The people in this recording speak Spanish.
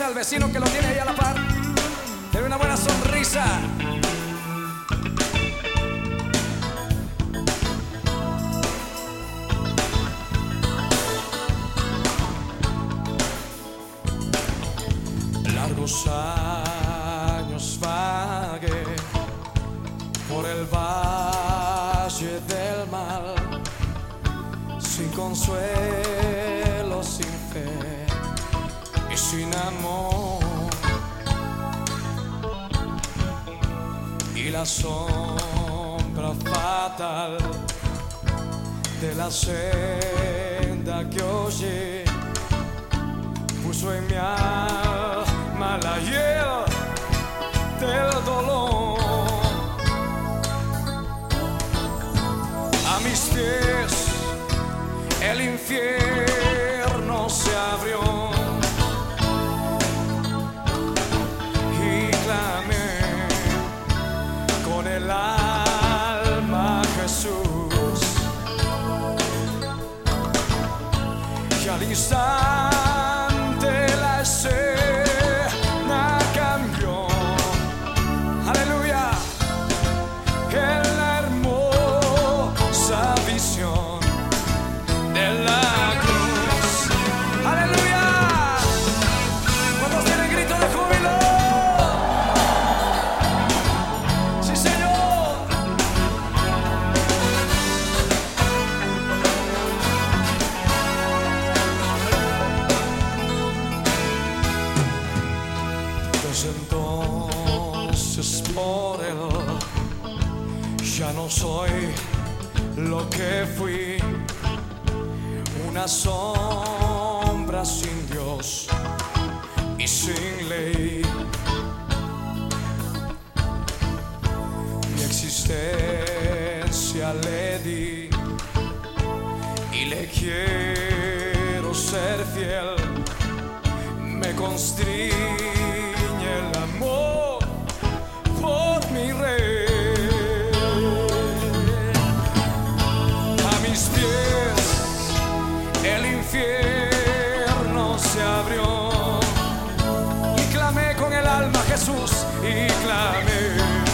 al vecino que lo tiene ahí a la par. Debe una buena sonrisa. Largos años vagué por el valle del mal, sin consuelo, sin fe sin amor. Y la sombra fatal de la senda que oye puso en mi alma la hiel del dolor. A mis pies el infierno se abrió Y Desde entonces por él ya no soy lo que fui, una sombra sin Dios y sin ley. Mi existencia le di y le quiero ser fiel me constriñe mis pies el infierno se abrió y clamé con el alma Jesús y clamé.